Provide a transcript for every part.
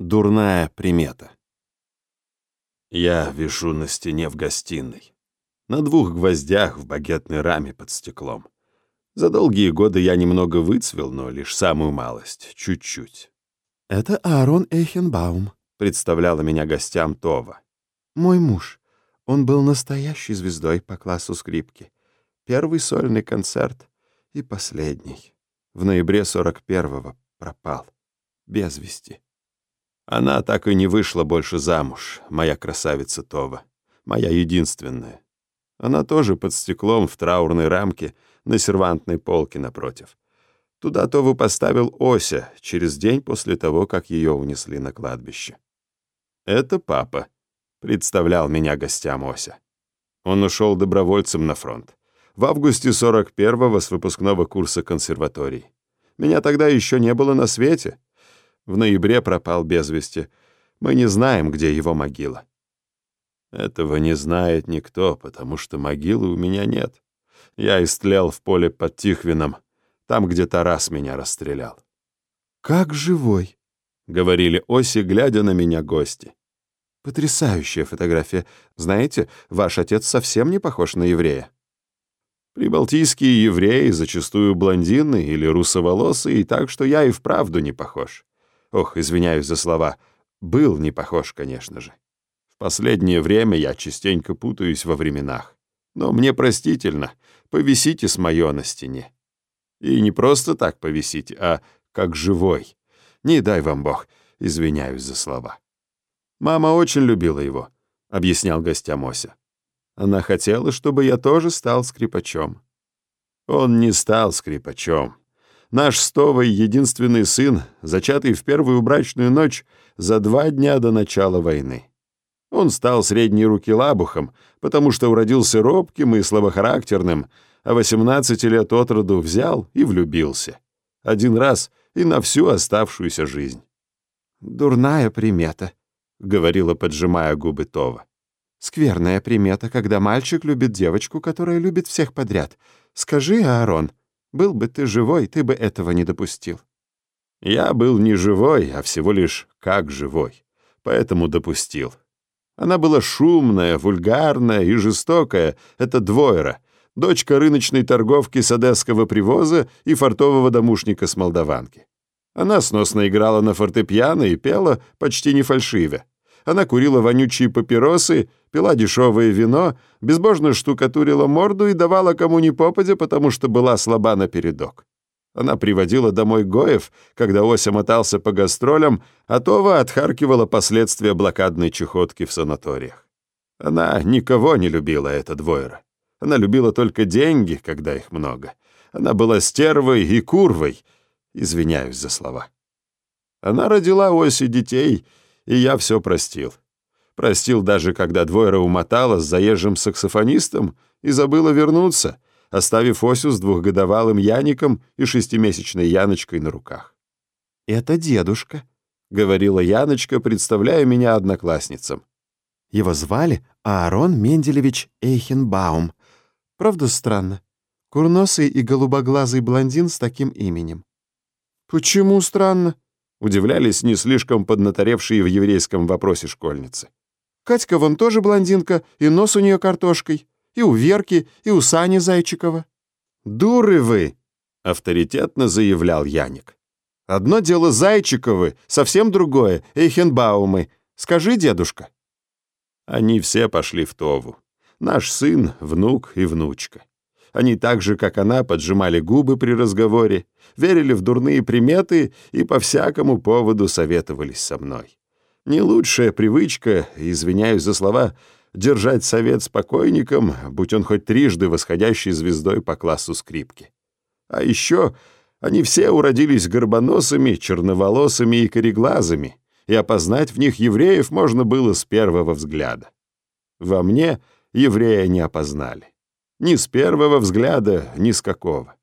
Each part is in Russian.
Дурная примета. Я вишу на стене в гостиной. На двух гвоздях в багетной раме под стеклом. За долгие годы я немного выцвел, но лишь самую малость, чуть-чуть. «Это Аарон Эйхенбаум», — представляла меня гостям Това. «Мой муж. Он был настоящей звездой по классу скрипки. Первый сольный концерт и последний. В ноябре 41-го пропал. Без вести». Она так и не вышла больше замуж, моя красавица Това, моя единственная. Она тоже под стеклом в траурной рамке на сервантной полке напротив. Туда Тову поставил Ося через день после того, как ее унесли на кладбище. «Это папа», — представлял меня гостям Ося. Он ушел добровольцем на фронт. В августе 41-го с выпускного курса консерватории. Меня тогда еще не было на свете — в ноябре пропал без вести. Мы не знаем, где его могила. Этого не знает никто, потому что могилы у меня нет. Я истлел в поле под Тихвином, там, где Тарас меня расстрелял. «Как живой», — говорили Оси, глядя на меня гости. «Потрясающая фотография. Знаете, ваш отец совсем не похож на еврея». Прибалтийские евреи зачастую блондины или русоволосые, так что я и вправду не похож. Ох, извиняюсь за слова. Был не похож, конечно же. В последнее время я частенько путаюсь во временах. Но мне простительно, повисите с моё на стене. И не просто так повисите, а как живой. Не дай вам Бог, извиняюсь за слова. Мама очень любила его, объяснял гостям Ося. Она хотела, чтобы я тоже стал скрипачом. Он не стал скрипачом. Наш Стовый единственный сын, зачатый в первую брачную ночь за два дня до начала войны. Он стал средней руки лабухом, потому что уродился робким и слабохарактерным, а 18 лет от роду взял и влюбился. Один раз и на всю оставшуюся жизнь. «Дурная примета», — говорила, поджимая губы Това. «Скверная примета, когда мальчик любит девочку, которая любит всех подряд. Скажи, Аарон, был бы ты живой, ты бы этого не допустил. Я был не живой, а всего лишь как живой, поэтому допустил. Она была шумная, вульгарная и жестокая, это двойра, дочка рыночной торговки с одесского привоза и фартового домушника с молдаванки. Она сносно играла на фортепиано и пела почти не фальшиве. Она курила вонючие папиросы, пила дешевое вино, безбожно штукатурила морду и давала кому ни попадя, потому что была слаба напередок. Она приводила домой Гоев, когда Ося мотался по гастролям, а Това отхаркивала последствия блокадной чехотки в санаториях. Она никого не любила, эта двойра. Она любила только деньги, когда их много. Она была стервой и курвой. Извиняюсь за слова. Она родила Оси детей — и я все простил. Простил даже, когда двойра умотала с заезжим саксофонистом и забыла вернуться, оставив Осю с двухгодовалым Яником и шестимесячной Яночкой на руках. «Это дедушка», — говорила Яночка, представляя меня одноклассницам. Его звали Аарон Менделевич Эйхенбаум. Правда странно? Курносый и голубоглазый блондин с таким именем. «Почему странно?» Удивлялись не слишком поднаторевшие в еврейском вопросе школьницы. «Катька вон тоже блондинка, и нос у нее картошкой, и у Верки, и у Сани Зайчикова». «Дуры вы!» — авторитетно заявлял Яник. «Одно дело Зайчиковы, совсем другое — Эйхенбаумы. Скажи, дедушка». Они все пошли в Тову. Наш сын, внук и внучка. Они так же, как она, поджимали губы при разговоре, верили в дурные приметы и по всякому поводу советовались со мной. Не лучшая привычка, извиняюсь за слова, держать совет спокойником, будь он хоть трижды восходящей звездой по классу скрипки. А еще они все уродились горбоносыми, черноволосыми и кореглазыми, и опознать в них евреев можно было с первого взгляда. Во мне еврея не опознали. Ни с первого взгляда, ни с какого.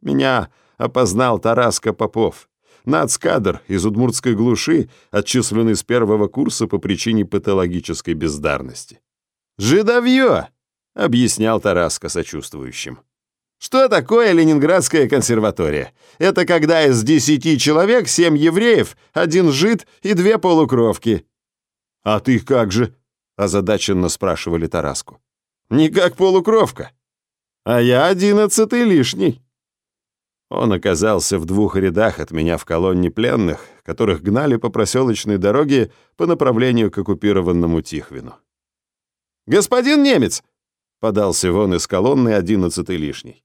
Меня опознал Тараска Попов, нацкадр из удмуртской глуши, отчисленный с первого курса по причине патологической бездарности. «Жидовье!» — объяснял Тараска сочувствующим. Что такое Ленинградская консерватория? Это когда из десяти человек семь евреев, один жид и две полукровки. А ты как же? озадаченно спрашивали Тараску. Не как полукровка. А я одиннадцатый лишний. Он оказался в двух рядах от меня в колонне пленных, которых гнали по проселочной дороге по направлению к оккупированному Тихвину. «Господин немец!» — подался вон из колонны одиннадцатый лишний.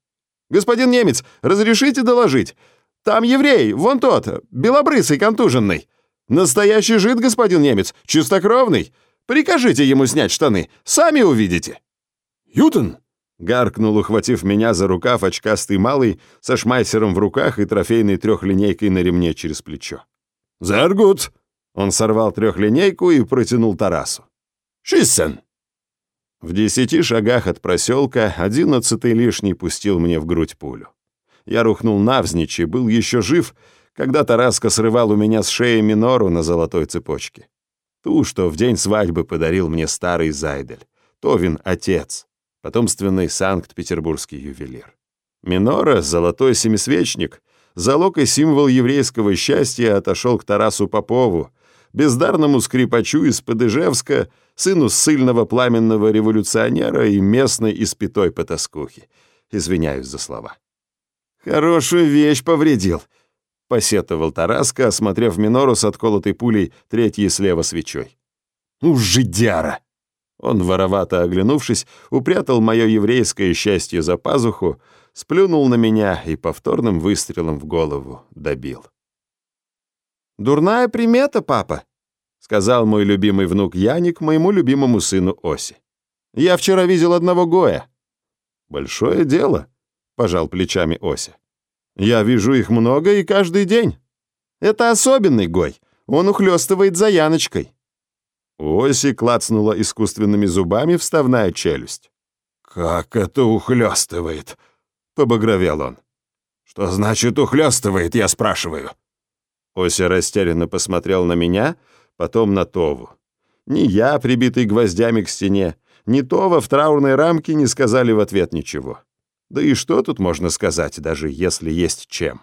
«Господин немец, разрешите доложить? Там еврей, вон тот, белобрысый, контуженный. Настоящий жид, господин немец, чистокровный. Прикажите ему снять штаны, сами увидите». «Ютон!» — гаркнул, ухватив меня за рукав очкастый малый со шмайсером в руках и трофейной трехлинейкой на ремне через плечо. «Зергут!» — он сорвал трехлинейку и протянул Тарасу. «Шиссен!» В десяти шагах от проселка одиннадцатый лишний пустил мне в грудь пулю. Я рухнул навзничь и был еще жив, когда Тараска срывал у меня с шеи минору на золотой цепочке. Ту, что в день свадьбы подарил мне старый Зайдель. Товин — отец потомственный санкт-петербургский ювелир. Минора, золотой семисвечник, залог и символ еврейского счастья отошел к Тарасу Попову, бездарному скрипачу из Подыжевска, сыну ссыльного пламенного революционера и местной испятой потаскухи. Извиняюсь за слова. «Хорошую вещь повредил», — посетовал Тараска, осмотрев Минору с отколотой пулей третьей слева свечой. «У жидяра!» Он, воровато оглянувшись, упрятал мое еврейское счастье за пазуху, сплюнул на меня и повторным выстрелом в голову добил. «Дурная примета, папа», — сказал мой любимый внук Яник моему любимому сыну Оси. «Я вчера видел одного Гоя». «Большое дело», — пожал плечами Ося. «Я вижу их много и каждый день. Это особенный Гой, он ухлёстывает за Яночкой». У Оси клацнула искусственными зубами вставная челюсть. «Как это ухлёстывает?» — побагровел он. «Что значит ухлёстывает, я спрашиваю?» Ося растерянно посмотрел на меня, потом на Тову. Ни я, прибитый гвоздями к стене, ни Това в траурной рамке не сказали в ответ ничего. Да и что тут можно сказать, даже если есть чем?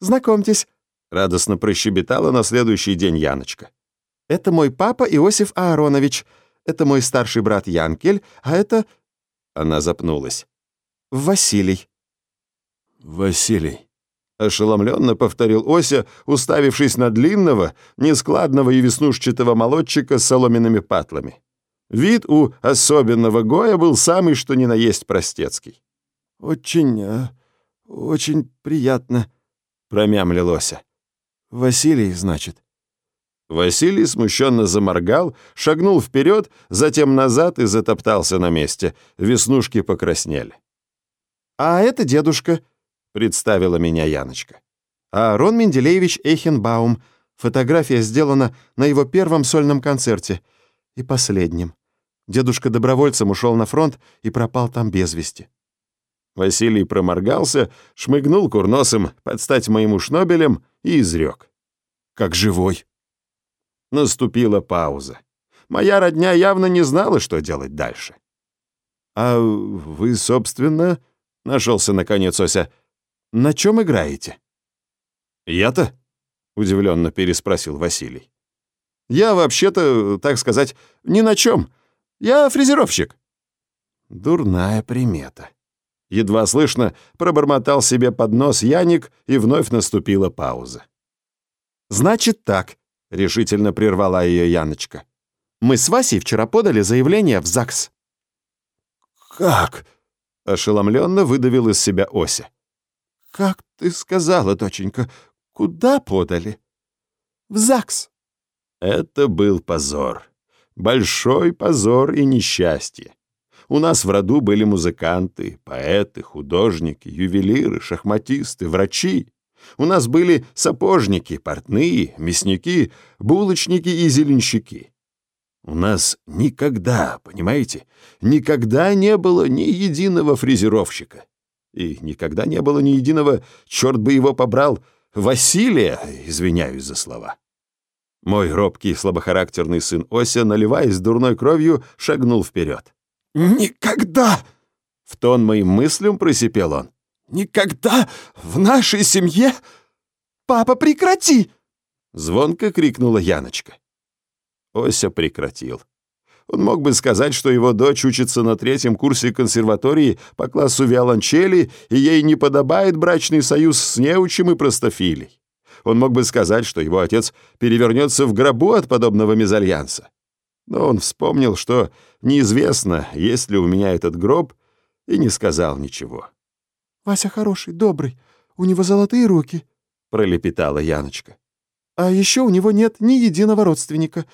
«Знакомьтесь», — радостно прощебетала на следующий день Яночка. Это мой папа Иосиф Ааронович. Это мой старший брат Янкель, а это...» Она запнулась. «Василий». «Василий», — ошеломленно повторил Ося, уставившись на длинного, нескладного и веснушчатого молодчика с соломенными патлами. Вид у особенного Гоя был самый что ни на есть простецкий. «Очень... Э, очень приятно», — промямлил Ося. «Василий, значит?» Василий смущенно заморгал, шагнул вперед, затем назад и затоптался на месте. Веснушки покраснели. «А это дедушка», — представила меня Яночка. «Аарон Менделеевич Эйхенбаум. Фотография сделана на его первом сольном концерте. И последнем. Дедушка добровольцем ушел на фронт и пропал там без вести». Василий проморгался, шмыгнул курносом под стать моему шнобелем и изрек. «Как живой!» Наступила пауза. Моя родня явно не знала, что делать дальше. «А вы, собственно, — нашелся наконец Ося, — на чем играете?» «Я-то?» — удивленно переспросил Василий. «Я вообще-то, так сказать, ни на чем. Я фрезеровщик». Дурная примета. Едва слышно пробормотал себе под нос Яник, и вновь наступила пауза. «Значит так», — решительно прервала ее Яночка. «Мы с Васей вчера подали заявление в ЗАГС». «Как?» — ошеломленно выдавил из себя Ося. «Как ты сказала, доченька, куда подали?» «В ЗАГС». Это был позор. Большой позор и несчастье. У нас в роду были музыканты, поэты, художники, ювелиры, шахматисты, врачи. У нас были сапожники, портные, мясники, булочники и зеленщики. У нас никогда, понимаете, никогда не было ни единого фрезеровщика. И никогда не было ни единого, черт бы его побрал, Василия, извиняюсь за слова. Мой робкий слабохарактерный сын Ося, наливаясь дурной кровью, шагнул вперед. «Никогда!» В тон моим мыслям просипел он. «Никогда в нашей семье... Папа, прекрати!» Звонко крикнула Яночка. Ося прекратил. Он мог бы сказать, что его дочь учится на третьем курсе консерватории по классу виолончели, и ей не подобает брачный союз с неучим и простофилей. Он мог бы сказать, что его отец перевернется в гробу от подобного мезальянса. Но он вспомнил, что неизвестно, есть ли у меня этот гроб, и не сказал ничего. «Вася хороший, добрый, у него золотые руки», — пролепетала Яночка. «А еще у него нет ни единого родственника.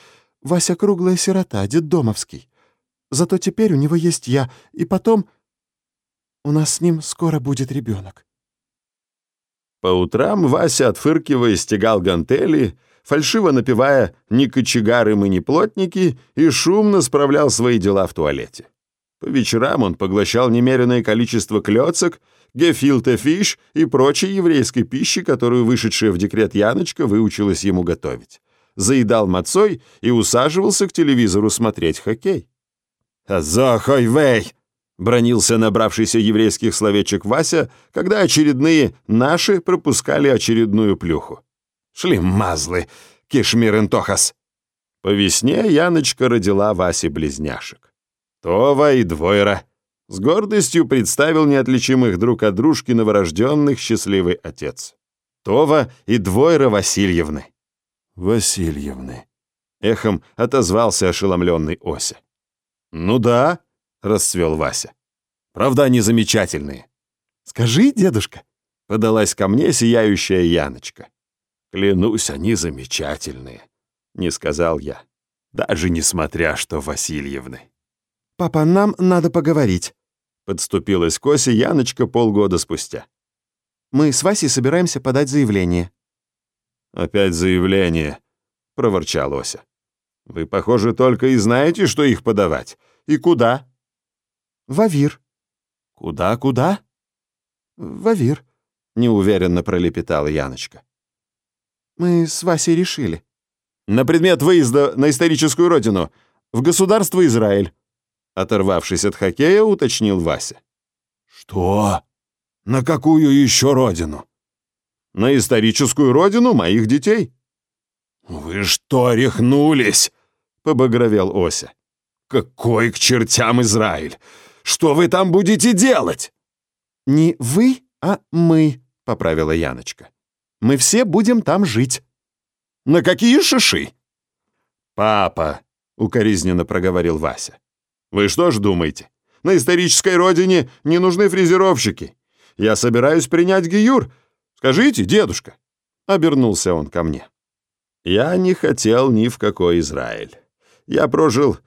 Вася круглая сирота, детдомовский. Зато теперь у него есть я, и потом у нас с ним скоро будет ребенок. По утрам Вася, отфыркивая, стегал гантели, фальшиво напевая «ни кочегары мы, ни плотники» и шумно справлял свои дела в туалете. По вечерам он поглощал немеренное количество клёцок, гефилте фиш и прочей еврейской пищи, которую вышедшая в декрет Яночка выучилась ему готовить заедал мацой и усаживался к телевизору смотреть хоккей. «Захойвей!» — бронился набравшийся еврейских словечек Вася, когда очередные «наши» пропускали очередную плюху. «Шли мазлы, кишмир интохас!» По весне Яночка родила Васе близняшек. Това и Двойра. С гордостью представил неотличимых друг от дружки новорожденных счастливый отец. Това и Двойра Васильевны. Васильевны. Эхом отозвался ошеломленный Ося. «Ну да», — расцвел Вася. «Правда, они замечательные». «Скажи, дедушка», — подалась ко мне сияющая Яночка. «Клянусь, они замечательные», — не сказал я. Даже несмотря, что Васильевны. «Папа, нам надо поговорить», — подступилась к Осе Яночка полгода спустя. «Мы с Васей собираемся подать заявление». «Опять заявление», — проворчал Ося. «Вы, похоже, только и знаете, что их подавать. И куда?» «В Авир». «Куда-куда?» «В Авир», — неуверенно пролепетала Яночка. «Мы с Васей решили». «На предмет выезда на историческую родину, в государство Израиль», — оторвавшись от хоккея, уточнил Вася. «Что? На какую еще родину?» на историческую родину моих детей». «Вы что, рехнулись?» — побагровел Ося. «Какой к чертям Израиль? Что вы там будете делать?» «Не вы, а мы», — поправила Яночка. «Мы все будем там жить». «На какие шиши?» «Папа», — укоризненно проговорил Вася. «Вы что ж думаете, на исторической родине не нужны фрезеровщики? Я собираюсь принять Гиюр, Скажите, дедушка!» — обернулся он ко мне. Я не хотел ни в какой Израиль. Я прожил,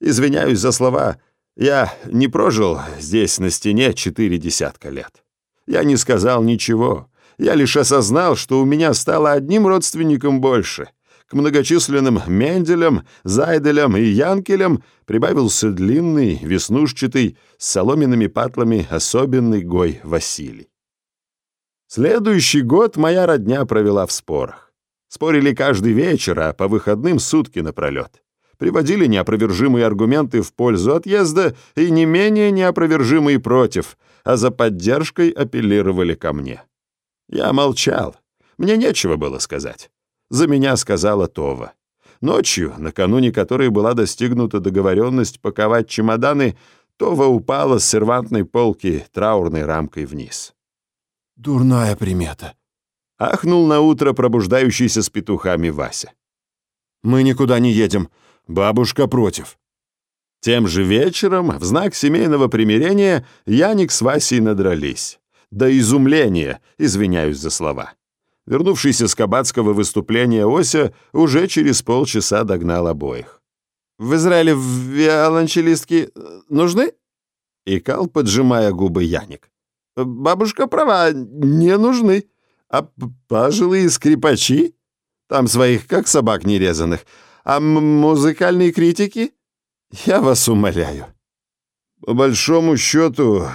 извиняюсь за слова, я не прожил здесь на стене четыре десятка лет. Я не сказал ничего. Я лишь осознал, что у меня стало одним родственником больше. К многочисленным Менделям, Зайделям и Янкелям прибавился длинный, веснушчатый, с соломенными патлами особенный гой Василий. Следующий год моя родня провела в спорах. Спорили каждый вечер, а по выходным сутки напролет. Приводили неопровержимые аргументы в пользу отъезда и не менее неопровержимые против, а за поддержкой апеллировали ко мне. Я молчал. Мне нечего было сказать. За меня сказала Това. Ночью, накануне которой была достигнута договоренность паковать чемоданы, Това упала с сервантной полки траурной рамкой вниз. «Дурная примета», — ахнул на утро пробуждающийся с петухами Вася. «Мы никуда не едем. Бабушка против». Тем же вечером, в знак семейного примирения, Яник с Васей надрались. До изумления, извиняюсь за слова. Вернувшийся с кабацкого выступления Ося уже через полчаса догнал обоих. «В Израиле виолончелистки э, нужны?» Икал, поджимая губы Яник. Бабушка права, не нужны. А пожилые скрипачи? Там своих как собак нерезанных. А музыкальные критики? Я вас умоляю. По большому счету,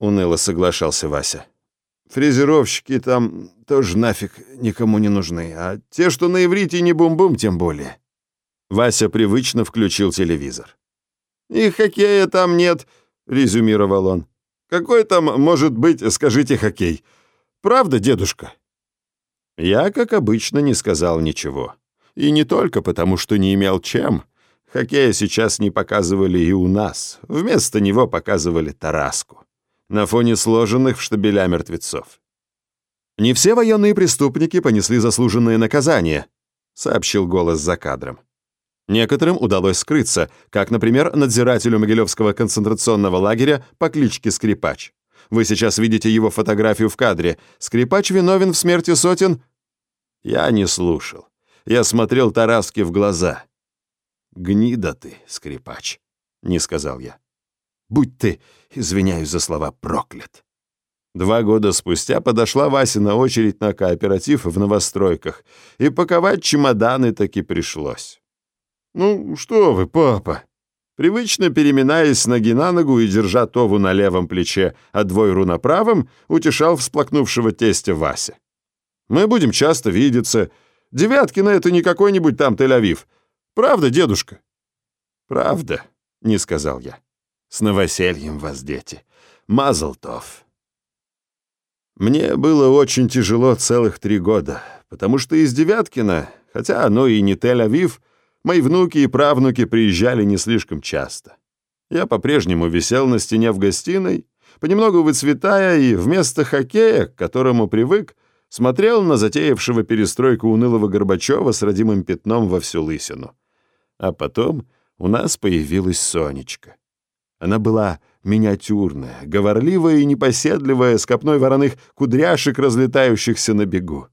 уныло соглашался Вася. Фрезеровщики там тоже нафиг никому не нужны, а те, что на иврите не бум-бум, тем более. Вася привычно включил телевизор. «И хоккея там нет», — резюмировал он. Какой там может быть, скажите, хоккей? Правда, дедушка?» Я, как обычно, не сказал ничего. И не только потому, что не имел чем. Хоккея сейчас не показывали и у нас. Вместо него показывали Тараску. На фоне сложенных в штабеля мертвецов. «Не все военные преступники понесли заслуженное наказание», — сообщил голос за кадром. Некоторым удалось скрыться, как, например, надзирателю Могилевского концентрационного лагеря по кличке Скрипач. Вы сейчас видите его фотографию в кадре. Скрипач виновен в смерти сотен... Я не слушал. Я смотрел Тараске в глаза. «Гнида ты, скрипач», — не сказал я. «Будь ты, извиняюсь за слова, проклят». Два года спустя подошла Вася на очередь на кооператив в новостройках, и паковать чемоданы таки пришлось. «Ну, что вы, папа?» Привычно переминаясь ноги на ногу и держа Тову на левом плече, а двойру на правом, утешал всплакнувшего тестя Вася. «Мы будем часто видеться. Девяткина — это не какой-нибудь там Тель-Авив. Правда, дедушка?» «Правда», — не сказал я. «С новосельем вас, дети. Мазлтов». Мне было очень тяжело целых три года, потому что из Девяткина, хотя оно и не Тель-Авив, — Мои внуки и правнуки приезжали не слишком часто. Я по-прежнему висел на стене в гостиной, понемногу выцветая, и вместо хоккея, к которому привык, смотрел на затеявшего перестройку унылого Горбачева с родимым пятном во всю лысину. А потом у нас появилась Сонечка. Она была миниатюрная, говорливая и непоседливая, с копной вороных кудряшек, разлетающихся на бегу.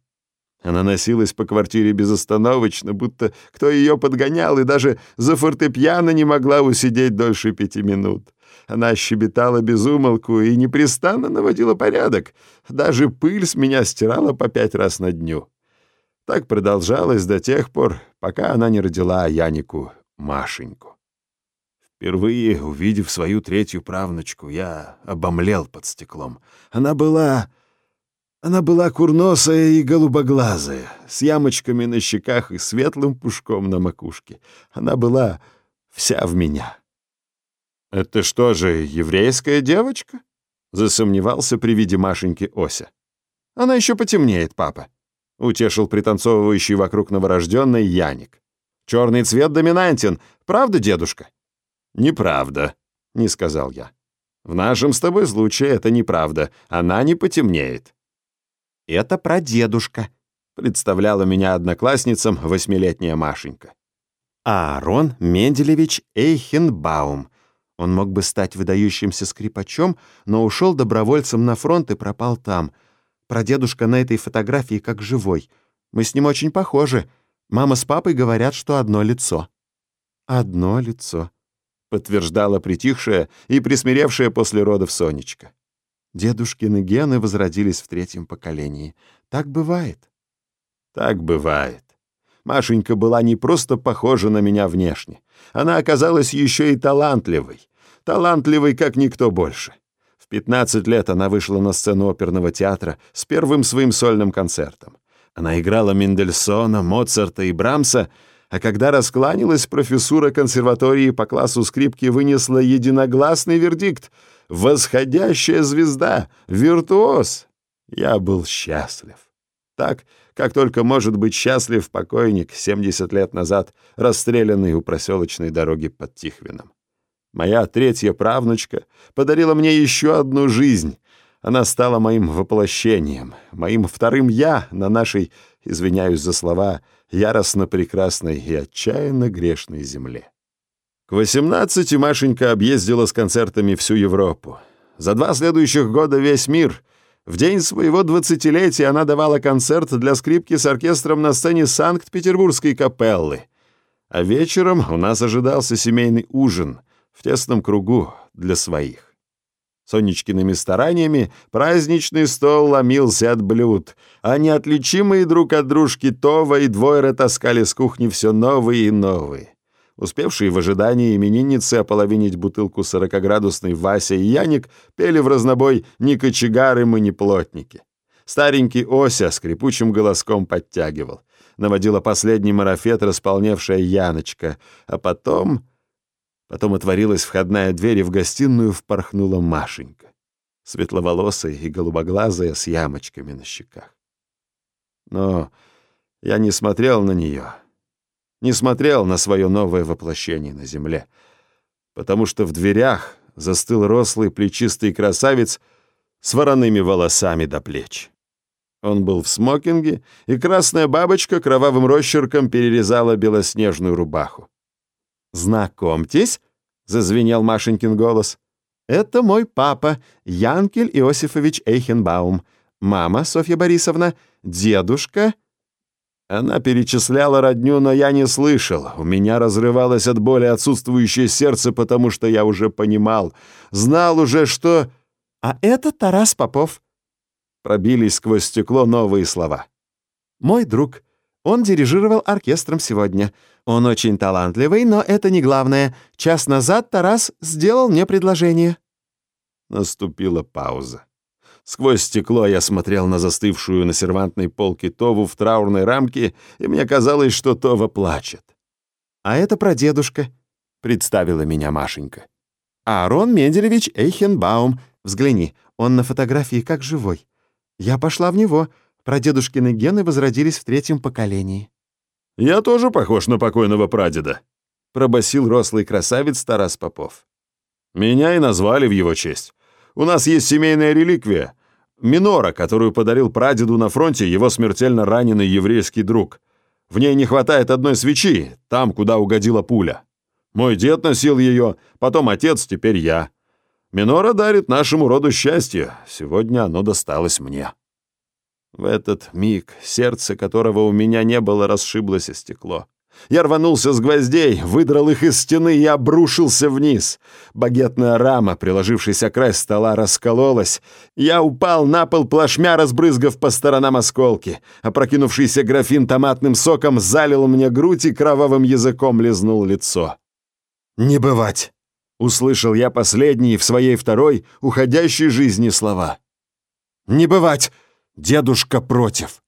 Она носилась по квартире безостановочно, будто кто ее подгонял, и даже за фортепиано не могла усидеть дольше пяти минут. Она щебетала без умолку и непрестанно наводила порядок. Даже пыль с меня стирала по пять раз на дню. Так продолжалось до тех пор, пока она не родила Янику Машеньку. Впервые увидев свою третью правнучку, я обомлел под стеклом. Она была она была курносая и голубоглазая, с ямочками на щеках и светлым пушком на макушке. Она была вся в меня. «Это что же, еврейская девочка?» — засомневался при виде Машеньки Ося. «Она еще потемнеет, папа», — утешил пританцовывающий вокруг новорожденный Яник. «Черный цвет доминантен, правда, дедушка?» «Неправда», — не сказал я. «В нашем с тобой случае это неправда, она не потемнеет». «Это прадедушка», — представляла меня одноклассницам восьмилетняя Машенька. Аарон Менделевич Эйхенбаум. Он мог бы стать выдающимся скрипачом, но ушел добровольцем на фронт и пропал там. Прадедушка на этой фотографии как живой. Мы с ним очень похожи. Мама с папой говорят, что одно лицо». «Одно лицо», — подтверждала притихшая и присмиревшая после родов Сонечка. Дедушкины гены возродились в третьем поколении. Так бывает. Так бывает. Машенька была не просто похожа на меня внешне. Она оказалась еще и талантливой. Талантливой, как никто больше. В 15 лет она вышла на сцену оперного театра с первым своим сольным концертом. Она играла Мендельсона, Моцарта и Брамса, а когда раскланялась, профессура консерватории по классу скрипки вынесла единогласный вердикт — восходящая звезда, виртуоз. Я был счастлив. Так, как только может быть счастлив покойник, 70 лет назад расстрелянный у проселочной дороги под Тихвином. Моя третья правнучка подарила мне еще одну жизнь. Она стала моим воплощением, моим вторым «я» на нашей, извиняюсь за слова, яростно прекрасной и отчаянно грешной земле. К 18 Машенька объездила с концертами всю Европу. За два следующих года весь мир. В день своего двадцатилетия она давала концерт для скрипки с оркестром на сцене Санкт-Петербургской капеллы. А вечером у нас ожидался семейный ужин в тесном кругу для своих. Сонечкиными стараниями праздничный стол ломился от блюд, а неотличимые друг от дружки Това и Двойра таскали с кухни все новые и новые. Успевшие в ожидании именинницы ополовинить бутылку сорокоградусной Вася и Яник пели в разнобой «Ни кочегары мы, ни плотники». Старенький Ося скрипучим голоском подтягивал. Наводила последний марафет располневшая Яночка. А потом... Потом отворилась входная дверь, и в гостиную впорхнула Машенька. светловолосая и голубоглазая с ямочками на щеках. Но я не смотрел на нее, не смотрел на свое новое воплощение на земле, потому что в дверях застыл рослый плечистый красавец с вороными волосами до плеч. Он был в смокинге, и красная бабочка кровавым росчерком перерезала белоснежную рубаху. «Знакомьтесь», — зазвенел Машенькин голос, — «это мой папа, Янкель Иосифович Эйхенбаум, мама Софья Борисовна, дедушка...» Она перечисляла родню, но я не слышал. У меня разрывалось от боли отсутствующее сердце, потому что я уже понимал, знал уже, что... «А это Тарас Попов», Пробились сквозь стекло новые слова. «Мой друг. Он дирижировал оркестром сегодня. Он очень талантливый, но это не главное. Час назад Тарас сделал мне предложение». Наступила пауза. Сквозь стекло я смотрел на застывшую на сервантной полке Тову в траурной рамке, и мне казалось, что Това плачет. «А это прадедушка», — представила меня Машенька. «Аарон Менделевич Эйхенбаум. Взгляни, он на фотографии как живой. Я пошла в него. Прадедушкины гены возродились в третьем поколении. «Я тоже похож на покойного прадеда», — пробасил рослый красавец Тарас Попов. «Меня и назвали в его честь. У нас есть семейная реликвия. Минора, которую подарил прадеду на фронте его смертельно раненый еврейский друг. В ней не хватает одной свечи, там, куда угодила пуля. Мой дед носил ее, потом отец, теперь я. Минора дарит нашему роду счастье. Сегодня оно досталось мне». В этот миг сердце, которого у меня не было, расшиблось стекло. Я рванулся с гвоздей, выдрал их из стены и обрушился вниз. Багетная рама, приложившаяся край стола, раскололась. Я упал на пол, плашмя разбрызгав по сторонам осколки. Опрокинувшийся графин томатным соком залил мне грудь и кровавым языком лизнул лицо. «Не бывать!» Услышал я последние в своей второй, уходящей жизни слова. «Не бывать! Дедушка против!»